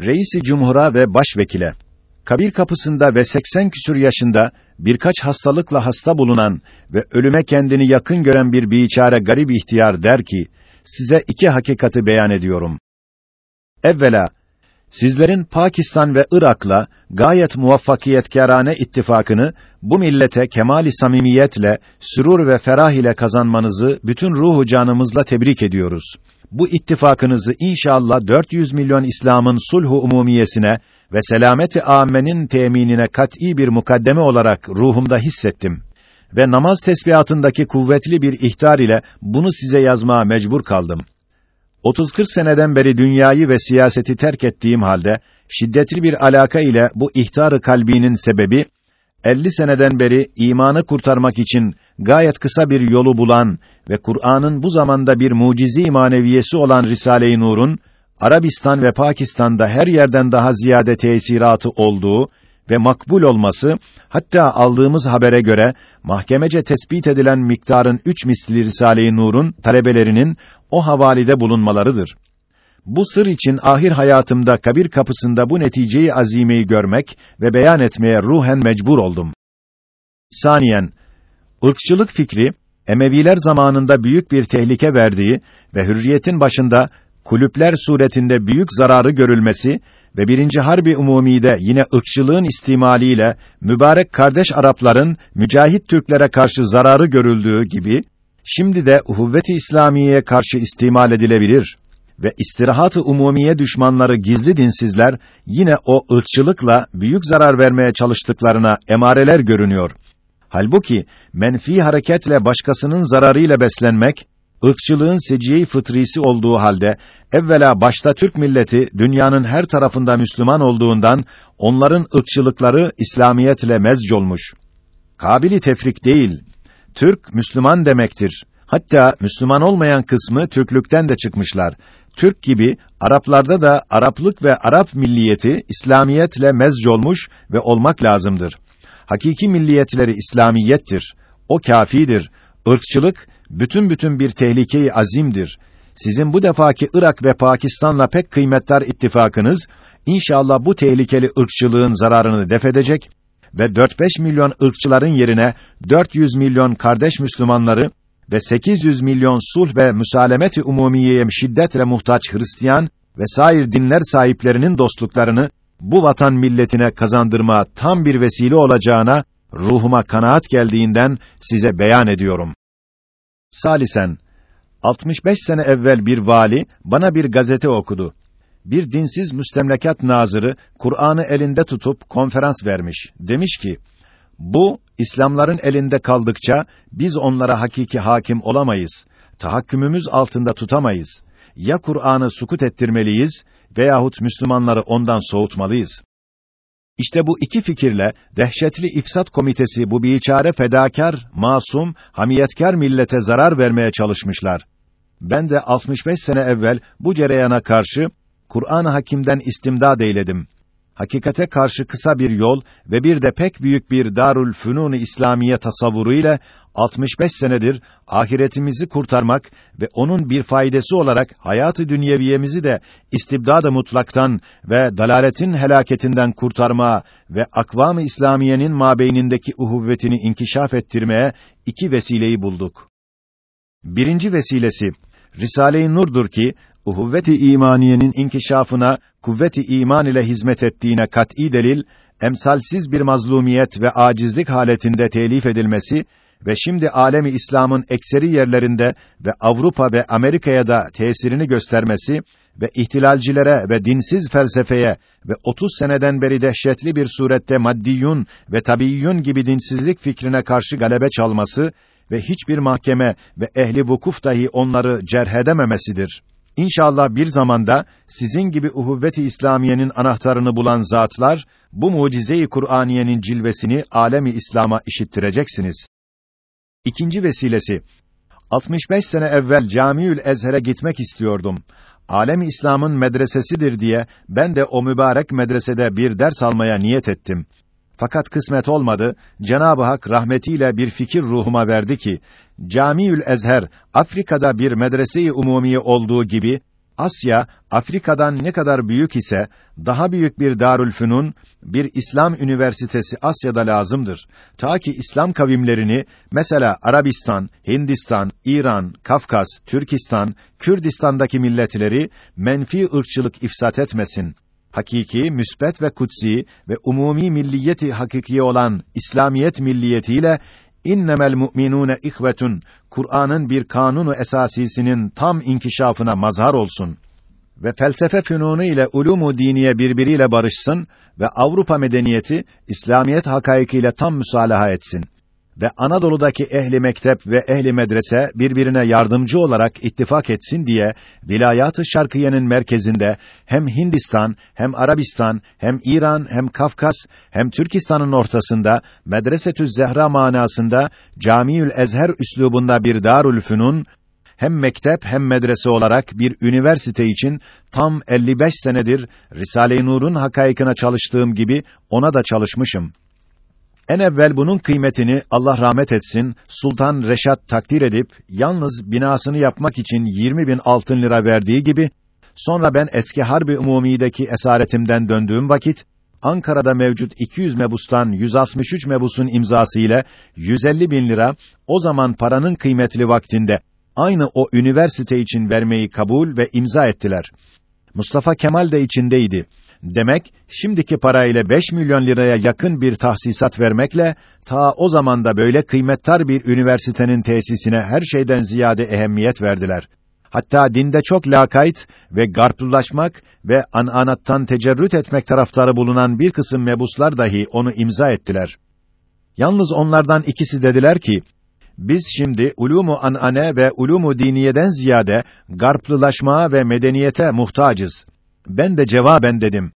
Reisi Cumhur'a ve başvekile kabir kapısında ve 80 küsur yaşında birkaç hastalıkla hasta bulunan ve ölüme kendini yakın gören bir biçare garip ihtiyar der ki, size iki hakikati beyan ediyorum. Evvela, sizlerin Pakistan ve Irak'la gayet muvaffakiyetkârane ittifakını bu millete kemali samimiyetle, sürur ve ferah ile kazanmanızı bütün ruhu canımızla tebrik ediyoruz. Bu ittifakınızı inşallah 400 milyon İslam'ın sulhu umumiyesine ve selameti âmmenin teminine kat'î bir mukaddeme olarak ruhumda hissettim ve namaz tesbihatındaki kuvvetli bir ihtar ile bunu size yazmaya mecbur kaldım. 30-40 seneden beri dünyayı ve siyaseti terk ettiğim halde şiddetli bir alaka ile bu ihtarı kalbinin sebebi 50 seneden beri imanı kurtarmak için gayet kısa bir yolu bulan ve Kur'an'ın bu zamanda bir mucizi maneviyesi olan Risale-i Nur'un Arabistan ve Pakistan'da her yerden daha ziyade tesiratı olduğu ve makbul olması, hatta aldığımız habere göre mahkemece tespit edilen miktarın üç misli Risale-i Nur'un talebelerinin o havalide bulunmalarıdır. Bu sır için ahir hayatımda kabir kapısında bu neticeyi azimeyi görmek ve beyan etmeye ruhen mecbur oldum. Saniyen, ırkçılık fikri, Emeviler zamanında büyük bir tehlike verdiği ve hürriyetin başında kulüpler suretinde büyük zararı görülmesi ve birinci harbi umumide yine ırkçılığın istimaliyle mübarek kardeş Arapların mücahit Türklere karşı zararı görüldüğü gibi şimdi de uhuvvet-i İslamiye'ye karşı istimal edilebilir ve istirahat-ı umumiye düşmanları gizli dinsizler yine o ırkçılıkla büyük zarar vermeye çalıştıklarına emareler görünüyor. Halbuki menfi hareketle başkasının zararıyla beslenmek ırkçılığın seciye fıtrisi olduğu halde evvela başta Türk milleti dünyanın her tarafında Müslüman olduğundan onların ırkçılıkları İslamiyetle mezc olmuş. Kabili tefrik değil. Türk Müslüman demektir. Hatta Müslüman olmayan kısmı Türklükten de çıkmışlar. Türk gibi Araplarda da Araplık ve Arap milliyeti İslamiyetle mezc olmuş ve olmak lazımdır. Hakiki milliyetleri İslamiyettir. O kafidir. Irkçılık bütün bütün bir tehlikeyi azimdir. Sizin bu defaki Irak ve Pakistan'la pek kıymetli ittifakınız inşallah bu tehlikeli ırkçılığın zararını defedecek ve 4-5 milyon ırkçıların yerine 400 milyon kardeş Müslümanları ve 800 milyon sulh ve müsalemeti umumiyeye şiddetle muhtaç Hristiyan ve sair dinler sahiplerinin dostluklarını bu vatan milletine kazandırma tam bir vesile olacağına ruhuma kanaat geldiğinden size beyan ediyorum. Salisen 65 sene evvel bir vali bana bir gazete okudu. Bir dinsiz müstemlekat nazırı Kur'an'ı elinde tutup konferans vermiş. Demiş ki: "Bu İslamların elinde kaldıkça biz onlara hakiki hakim olamayız. Tahakkümümüz altında tutamayız. Ya Kur'an'ı sukut ettirmeliyiz veyahut Müslümanları ondan soğutmalıyız." İşte bu iki fikirle dehşetli ifsat komitesi bu biçare fedakar, masum, hamiyetkar millete zarar vermeye çalışmışlar. Ben de 65 sene evvel bu cereyana karşı Kur'an-ı Hakîm'den istimdad eyledim hakikate karşı kısa bir yol ve bir de pek büyük bir Darül Fünun-u İslamiye tasavvuru ile 65 senedir ahiretimizi kurtarmak ve onun bir faydası olarak hayatı dünyeviyemizi de istibdad-ı mutlaktan ve dalaletin helaketinden kurtarmaya ve akvam-ı İslamiyenin mabeynindeki uhuvvetini inkişaf ettirmeye iki vesileyi bulduk. Birinci vesilesi Risale-i Nur'dur ki uhuvvet-i imaniyenin inkişafına kuvvet-i iman ile hizmet ettiğine kat'î delil, emsalsiz bir mazlumiyet ve acizlik haletinde telif edilmesi ve şimdi alemi İslam'ın ekseri yerlerinde ve Avrupa ve Amerika'ya da tesirini göstermesi ve ihtilalcilere ve dinsiz felsefeye ve 30 seneden beri dehşetli bir surette maddiyun ve tabiyyun gibi dinsizlik fikrine karşı galebe çalması ve hiçbir mahkeme ve ehli vukuf dahi onları cerh edememesidir. İnşallah bir zamanda sizin gibi uhuvvet-i İslamiyenin anahtarını bulan zatlar bu mucize-i Kur'aniyenin cilvesini alemi İslam'a işittireceksiniz. İkinci vesilesi 65 sene evvel Camiül Ezher'e gitmek istiyordum. Alem İslam'ın medresesidir diye ben de o mübarek medresede bir ders almaya niyet ettim. Fakat kısmet olmadı. Cenab-ı Hak rahmetiyle bir fikir ruhuma verdi ki Camiül Ezher Afrika'da bir medrese-i umumiye olduğu gibi Asya, Afrika'dan ne kadar büyük ise, daha büyük bir Darülfünun, bir İslam üniversitesi Asya'da lazımdır. Ta ki İslam kavimlerini, mesela Arabistan, Hindistan, İran, Kafkas, Türkistan, Kürdistan'daki milletleri, menfi ırkçılık ifsat etmesin. Hakiki, müsbet ve kutsi ve umumi milliyeti hakikiye olan İslamiyet milliyetiyle innemel mu'minune ihvetun Kur'an'ın bir kanunu esasisinin tam inkişafına mazhar olsun ve felsefe fünunu ile ulumu diniye birbiriyle barışsın ve Avrupa medeniyeti İslamiyet hakaikiyle tam müsalaha etsin ve Anadolu'daki ehli mektep ve ehli medrese birbirine yardımcı olarak ittifak etsin diye Vilayat-ı Şarkiye'nin merkezinde hem Hindistan, hem Arabistan, hem İran, hem Kafkas, hem Türkistan'ın ortasında Medresetü Zehra manasında Camiül Ezher üslubunda bir Darül Fünun hem mektep hem medrese olarak bir üniversite için tam 55 senedir Risale-i Nur'un hakaikine çalıştığım gibi ona da çalışmışım. En evvel bunun kıymetini Allah rahmet etsin Sultan Reşat takdir edip yalnız binasını yapmak için 20 bin altın lira verdiği gibi sonra ben eski Harbi Umumi'deki esaretimden döndüğüm vakit Ankara'da mevcut 200 mebustan 163 mebusun imzası ile 150 bin lira o zaman paranın kıymetli vaktinde aynı o üniversite için vermeyi kabul ve imza ettiler. Mustafa Kemal de içindeydi. Demek şimdiki parayla 5 milyon liraya yakın bir tahsisat vermekle ta o zamanda böyle kıymettar bir üniversitenin tesisine her şeyden ziyade ehemmiyet verdiler. Hatta dinde çok lakayt ve garplılaşmak ve ananattan tecerrüt etmek taraftarı bulunan bir kısım mebuslar dahi onu imza ettiler. Yalnız onlardan ikisi dediler ki, biz şimdi ulumu anane ve ulumu diniyeden ziyade garplılaşmaya ve medeniyete muhtacız. Ben de cevaben dedim.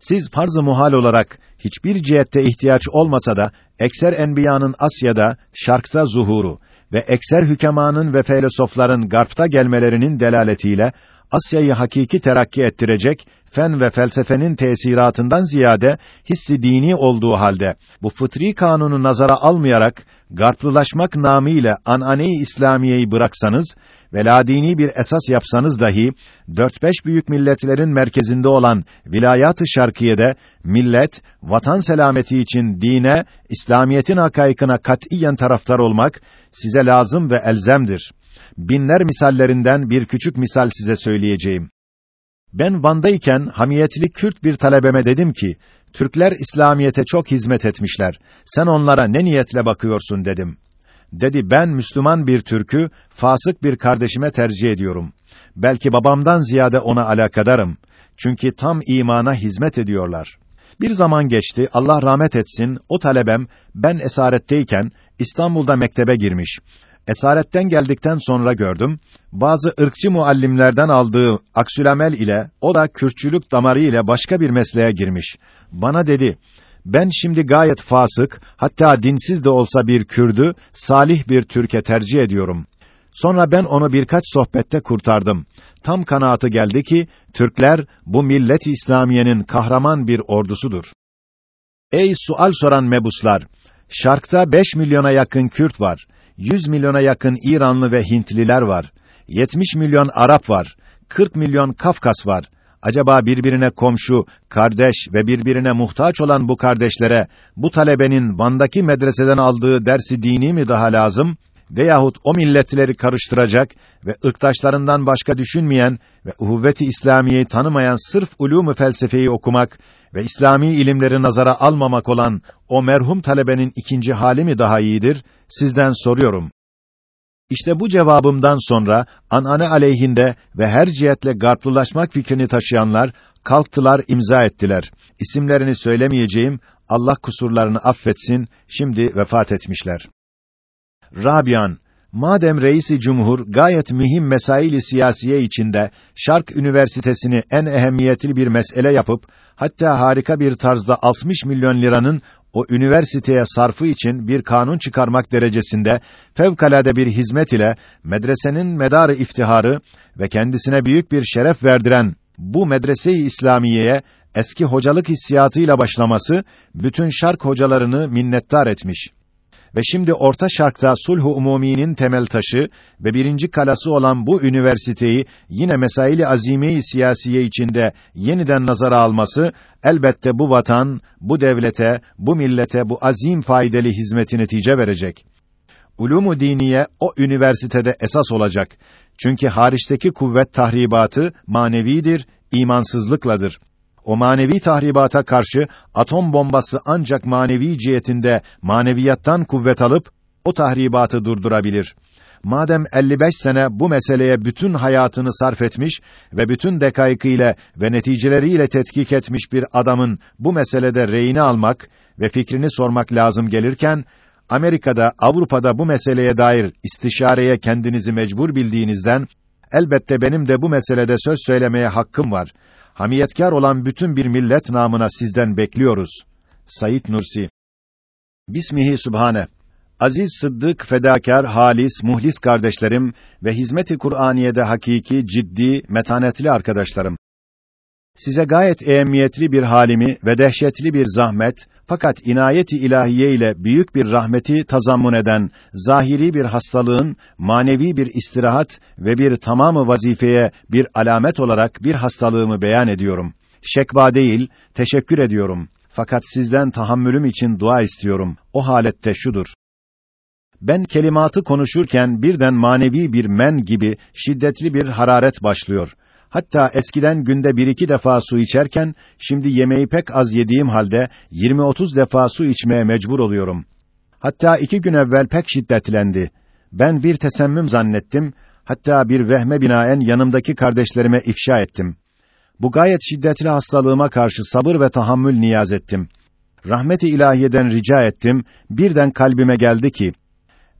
Siz farz-ı muhal olarak hiçbir cihette ihtiyaç olmasa da ekser enbiyanın Asya'da, şarkta zuhuru ve ekser hükemanın ve filozofların garpta gelmelerinin delaletiyle Asya'yı hakiki terakki ettirecek fen ve felsefenin tesiratından ziyade hissi dini olduğu halde bu fıtri kanunu nazara almayarak garplılaşmak namıyla anane-i İslamiyeyi bıraksanız ve ladini bir esas yapsanız dahi dört beş büyük milletlerin merkezinde olan vilayat-ı şarkiyede millet vatan selameti için dine, İslamiyetin hakaykına katiyen taraftar olmak size lazım ve elzemdir. Binler misallerinden bir küçük misal size söyleyeceğim. Ben Van'dayken hamiyetli Kürt bir talebeme dedim ki, Türkler İslamiyete çok hizmet etmişler. Sen onlara ne niyetle bakıyorsun dedim. Dedi ben Müslüman bir Türk'ü fasık bir kardeşime tercih ediyorum. Belki babamdan ziyade ona alakadarım. Çünkü tam imana hizmet ediyorlar. Bir zaman geçti, Allah rahmet etsin, o talebem, ben esaretteyken, İstanbul'da mektebe girmiş. Esaretten geldikten sonra gördüm, bazı ırkçı muallimlerden aldığı aksülamel ile, o da kürtçülük damarı ile başka bir mesleğe girmiş. Bana dedi, ben şimdi gayet fasık, hatta dinsiz de olsa bir Kürdü, salih bir Türk'e tercih ediyorum. Sonra ben onu birkaç sohbette kurtardım. Tam kanaatı geldi ki, Türkler, bu millet-i İslamiye'nin kahraman bir ordusudur. Ey sual soran mebuslar! Şark'ta 5 milyona yakın Kürt var. 100 milyona yakın İranlı ve Hintliler var. 70 milyon Arap var. 40 milyon Kafkas var. Acaba birbirine komşu, kardeş ve birbirine muhtaç olan bu kardeşlere bu talebenin Van'daki medreseden aldığı dersi dini mi daha lazım veyahut o milletleri karıştıracak ve ırktaşlarından başka düşünmeyen ve uhuvvet-i İslamiyeyi tanımayan sırf ulûm-u felsefeyi okumak ve İslami ilimleri nazara almamak olan o merhum talebenin ikinci hali mi daha iyidir? Sizden soruyorum. İşte bu cevabımdan sonra anane aleyhinde ve her cihetle garplılaşmak fikrini taşıyanlar kalktılar, imza ettiler. İsimlerini söylemeyeceğim. Allah kusurlarını affetsin. Şimdi vefat etmişler. Rabian Madem reisi cumhur gayet mühim mesaili siyasiye içinde Şark Üniversitesini en ehemmiyetli bir mesele yapıp hatta harika bir tarzda 60 milyon liranın o üniversiteye sarfı için bir kanun çıkarmak derecesinde fevkalade bir hizmet ile medresenin medarı iftiharı ve kendisine büyük bir şeref verdiren bu medrese-i İslamiye'ye eski hocalık hissiyatıyla başlaması bütün şark hocalarını minnettar etmiş. Ve şimdi Orta Şark'ta sulh-u umuminin temel taşı ve birinci kalası olan bu üniversiteyi yine mesaili azime-i siyasiye içinde yeniden nazara alması elbette bu vatan, bu devlete, bu millete bu azim faydalı hizmeti netice verecek. Ulumu diniye o üniversitede esas olacak. Çünkü hariçteki kuvvet tahribatı manevidir, imansızlıkladır. O manevi tahribata karşı atom bombası ancak manevi cihetinde maneviyattan kuvvet alıp o tahribatı durdurabilir. Madem 55 sene bu meseleye bütün hayatını sarf etmiş ve bütün dekaykıyla ve neticeleriyle tetkik etmiş bir adamın bu meselede reyini almak ve fikrini sormak lazım gelirken Amerika'da, Avrupa'da bu meseleye dair istişareye kendinizi mecbur bildiğinizden elbette benim de bu meselede söz söylemeye hakkım var hamiyetkar olan bütün bir millet namına sizden bekliyoruz. Sayit Nursi Bismihi Sübhane Aziz Sıddık, fedakar, halis, muhlis kardeşlerim ve hizmeti Kur'aniye'de hakiki, ciddi, metanetli arkadaşlarım. Size gayet ehemmiyetli bir halimi ve dehşetli bir zahmet, fakat inayeti ilahiye ile büyük bir rahmeti tazammun eden zahiri bir hastalığın manevi bir istirahat ve bir tamamı vazifeye bir alamet olarak bir hastalığımı beyan ediyorum. Şekva değil, teşekkür ediyorum. Fakat sizden tahammülüm için dua istiyorum. O halette şudur. Ben kelimatı konuşurken birden manevi bir men gibi şiddetli bir hararet başlıyor. Hatta eskiden günde bir iki defa su içerken, şimdi yemeği pek az yediğim halde 20-30 defa su içmeye mecbur oluyorum. Hatta iki gün evvel pek şiddetlendi. Ben bir tesemmüm zannettim, hatta bir vehme binaen yanımdaki kardeşlerime ifşa ettim. Bu gayet şiddetli hastalığıma karşı sabır ve tahammül niyaz ettim. Rahmet-i ilahiyeden rica ettim, birden kalbime geldi ki,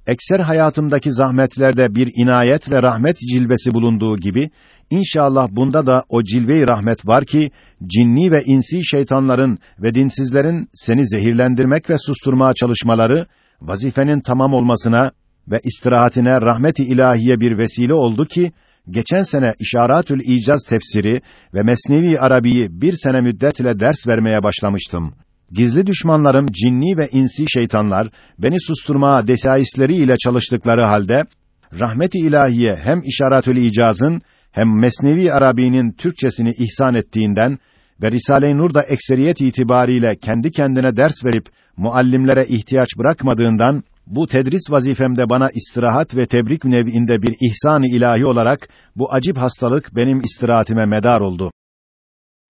ekser hayatımdaki zahmetlerde bir inayet ve rahmet cilvesi bulunduğu gibi İnşallah bunda da o cilve-i rahmet var ki cinni ve insi şeytanların ve dinsizlerin seni zehirlendirmek ve susturmaya çalışmaları vazifenin tamam olmasına ve istirahatine rahmet-i ilahiye bir vesile oldu ki geçen sene İşaratül İcaz tefsiri ve Mesnevi Arabi'yi bir sene müddet ders vermeye başlamıştım. Gizli düşmanlarım cinni ve insi şeytanlar beni susturmaya desaisleriyle çalıştıkları halde rahmet-i ilahiye hem İşaratül İcaz'ın hem Mesnevi Arabi'nin Türkçesini ihsan ettiğinden ve Risale-i Nur da ekseriyet itibariyle kendi kendine ders verip muallimlere ihtiyaç bırakmadığından bu tedris vazifemde bana istirahat ve tebrik nev'inde bir ihsan-ı ilahi olarak bu acip hastalık benim istirahatime medar oldu.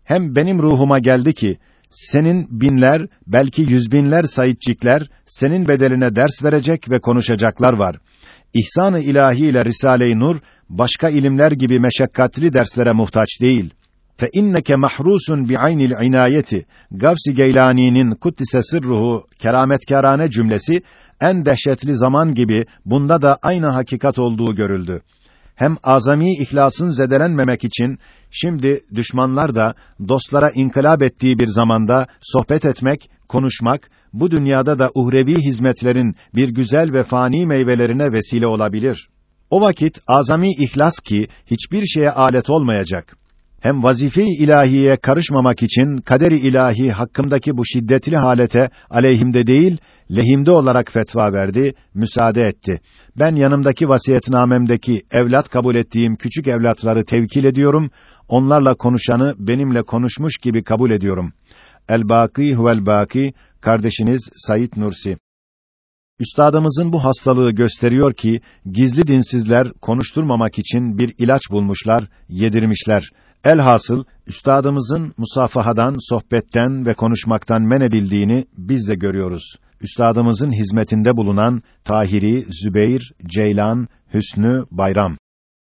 Hem benim ruhuma geldi ki senin binler, belki yüz binler sayitçikler senin bedeline ders verecek ve konuşacaklar var. İhsan-ı ilahi ile Risale-i Nur başka ilimler gibi meşakkatli derslere muhtaç değil. Fe inneke mahrusun bi aynil inayeti. Gavsi Geylani'nin kuddise sırruhu kerametkârane cümlesi en dehşetli zaman gibi bunda da aynı hakikat olduğu görüldü. Hem azami ihlasın zedelenmemek için şimdi düşmanlar da dostlara inkılap ettiği bir zamanda sohbet etmek, konuşmak bu dünyada da uhrevi hizmetlerin bir güzel ve fani meyvelerine vesile olabilir. O vakit azami ihlas ki hiçbir şeye alet olmayacak. Hem vazife-i ilahiyeye karışmamak için kader-i ilahi hakkımdaki bu şiddetli halete aleyhimde değil, lehimde olarak fetva verdi, müsaade etti. Ben yanımdaki vasiyetnamemdeki evlat kabul ettiğim küçük evlatları tevkil ediyorum, onlarla konuşanı benimle konuşmuş gibi kabul ediyorum. El-Bâkî huvel-Bâkî, kardeşiniz Sayit Nursi. Üstadımızın bu hastalığı gösteriyor ki gizli dinsizler konuşturmamak için bir ilaç bulmuşlar, yedirmişler. Elhasıl üstadımızın musafahadan, sohbetten ve konuşmaktan men edildiğini biz de görüyoruz. Üstadımızın hizmetinde bulunan Tahiri, Zübeyr, Ceylan, Hüsnü, Bayram